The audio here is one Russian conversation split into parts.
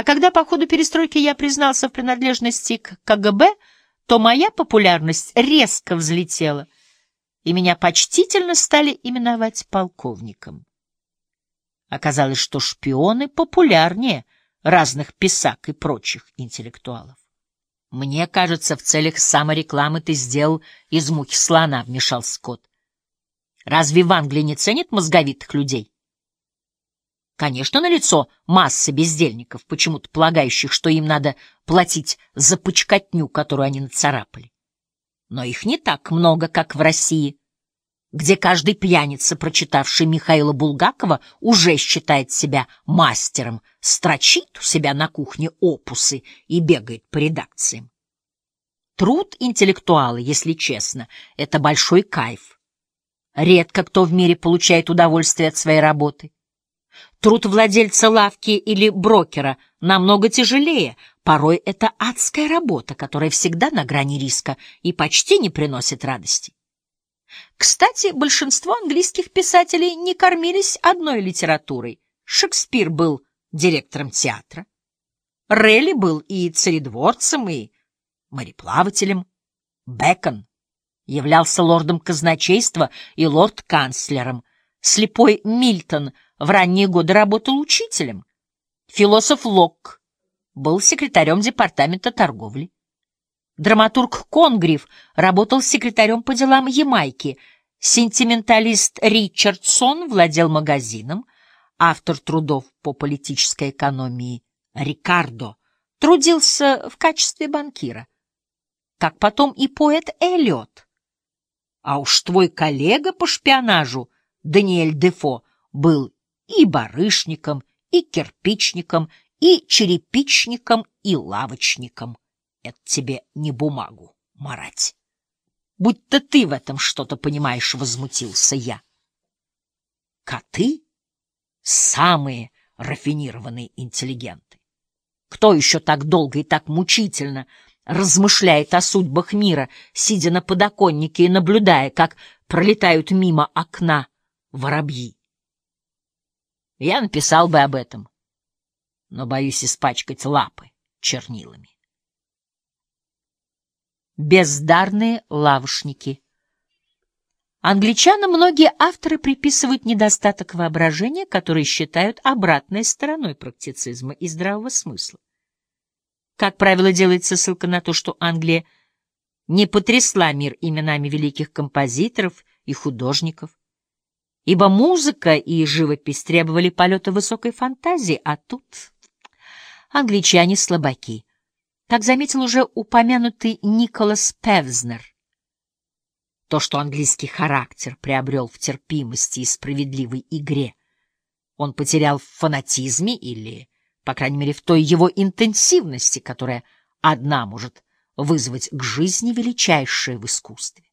А когда по ходу перестройки я признался в принадлежности к КГБ, то моя популярность резко взлетела, и меня почтительно стали именовать полковником. Оказалось, что шпионы популярнее разных писак и прочих интеллектуалов. «Мне кажется, в целях саморекламы ты сделал из мухи слона», — вмешал Скотт. «Разве в Англии не ценят мозговитых людей?» Конечно, налицо масса бездельников, почему-то полагающих, что им надо платить за почкотню, которую они нацарапали. Но их не так много, как в России, где каждый пьяница, прочитавший Михаила Булгакова, уже считает себя мастером, строчит у себя на кухне опусы и бегает по редакциям. Труд интеллектуала, если честно, — это большой кайф. Редко кто в мире получает удовольствие от своей работы. Труд владельца лавки или брокера намного тяжелее, порой это адская работа, которая всегда на грани риска и почти не приносит радости. Кстати, большинство английских писателей не кормились одной литературой. Шекспир был директором театра. Релли был и царедворцем, и мореплавателем. Бекон являлся лордом казначейства и лорд-канцлером. Слепой Мильтон в ранние годы работал учителем. Философ Локк был секретарем департамента торговли. Драматург Конгриф работал секретарем по делам Ямайки. Сентименталист Ричардсон владел магазином. Автор трудов по политической экономии Рикардо трудился в качестве банкира. Как потом и поэт Эллиот. А уж твой коллега по шпионажу, Даниэль Дефо, был и барышником, и кирпичником, и черепичником, и лавочником. Это тебе не бумагу марать. Будь-то ты в этом что-то понимаешь, — возмутился я. Коты — самые рафинированные интеллигенты. Кто еще так долго и так мучительно размышляет о судьбах мира, сидя на подоконнике и наблюдая, как пролетают мимо окна воробьи? Я написал бы об этом, но боюсь испачкать лапы чернилами бездарные лавушники. Англичанам многие авторы приписывают недостаток воображения, который считают обратной стороной практицизма и здравого смысла. Как правило, делается ссылка на то, что Англия не потрясла мир именами великих композиторов и художников, ибо музыка и живопись требовали полета высокой фантазии, а тут англичане слабаки — как заметил уже упомянутый Николас Певзнер, то, что английский характер приобрел в терпимости и справедливой игре, он потерял в фанатизме или, по крайней мере, в той его интенсивности, которая одна может вызвать к жизни величайшее в искусстве.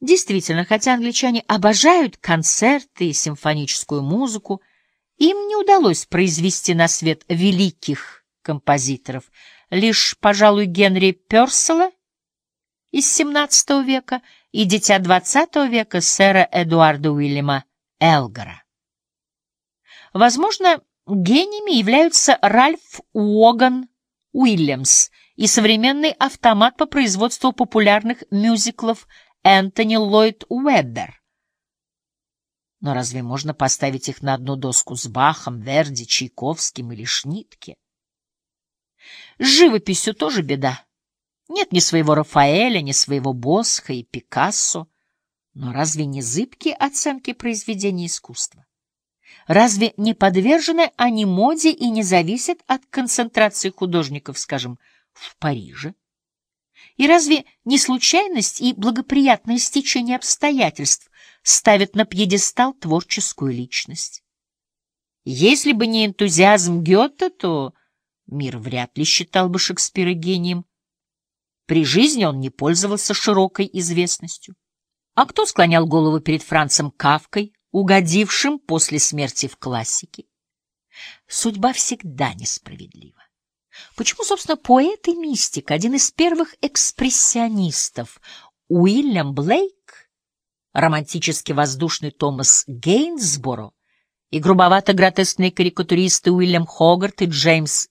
Действительно, хотя англичане обожают концерты и симфоническую музыку, им не удалось произвести на свет великих композиторов. Лишь, пожалуй, Генри Пёрсела из XVII века и дитя XX века сэра Эдуарда Уильяма Элгара. Возможно, гениями являются Ральф Уоган Уильямс и современный автомат по производству популярных мюзиклов Энтони Ллойд Уэббер. Но разве можно поставить их на одну доску с Бахом, Верди, Чайковским или Шнитке? С живописью тоже беда. Нет ни своего Рафаэля, ни своего Босха и Пикассо. Но разве не зыбкие оценки произведений искусства? Разве не подвержены они моде и не зависят от концентрации художников, скажем, в Париже? И разве не случайность и благоприятное стечение обстоятельств ставят на пьедестал творческую личность? Если бы не энтузиазм Гёте, то Мир вряд ли считал бы Шекспира гением. При жизни он не пользовался широкой известностью. А кто склонял голову перед Францем Кавкой, угодившим после смерти в классике? Судьба всегда несправедлива. Почему, собственно, поэт и мистик, один из первых экспрессионистов, Уильям Блейк, романтически воздушный Томас Гейнсборо и грубовато-гротескные карикатуристы Уильям Хогарт и Джеймс